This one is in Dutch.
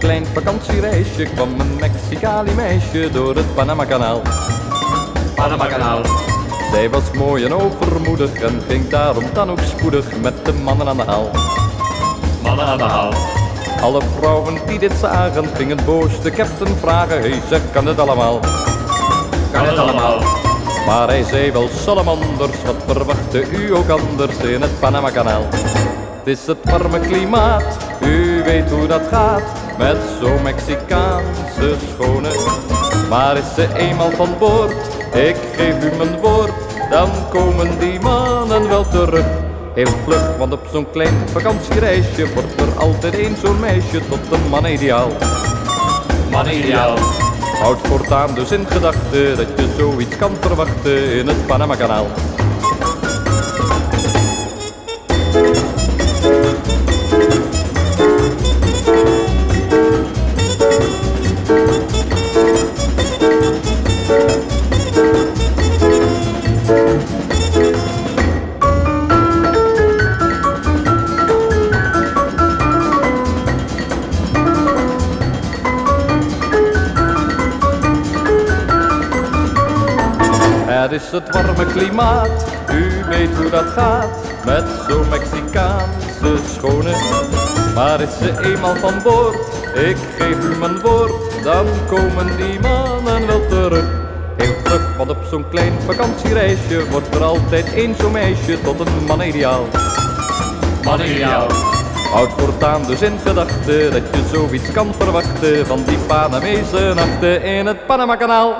klein vakantiereisje kwam een Mexicali meisje door het Panama-kanaal. Panama-kanaal. Zij was mooi en overmoedig en ging daarom dan ook spoedig met de mannen aan de haal. Mannen aan de haal. Alle vrouwen die dit zagen gingen boos de captain vragen, hey zeg kan het allemaal? Kan het allemaal? Maar hij zei wel salamanders, wat verwachtte u ook anders in het Panama-kanaal? Het is het warme klimaat, u weet hoe dat gaat, met zo'n Mexicaanse schone. Maar is ze eenmaal van boord, ik geef u mijn woord, dan komen die mannen wel terug. Heel vlug, want op zo'n klein vakantiereisje wordt er altijd één zo'n meisje tot een man ideaal. Man ideaal. Houd voortaan dus in gedachten dat je zoiets kan verwachten in het Panama-kanaal. Het is het warme klimaat, u weet hoe dat gaat, met zo'n Mexicaanse schone. Maar is ze eenmaal van boord, ik geef u mijn woord, dan komen die mannen wel terug. Heel vlug, want op zo'n klein vakantiereisje wordt er altijd één zo'n meisje tot een man ideaal. Man ideaal. Houd voortaan dus in gedachten dat je zoiets kan verwachten van die Panamese nachten in het Panama-kanaal.